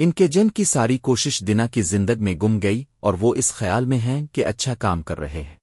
ان کے جن کی ساری کوشش دنا کی زندگ میں گم گئی اور وہ اس خیال میں ہیں کہ اچھا کام کر رہے ہیں۔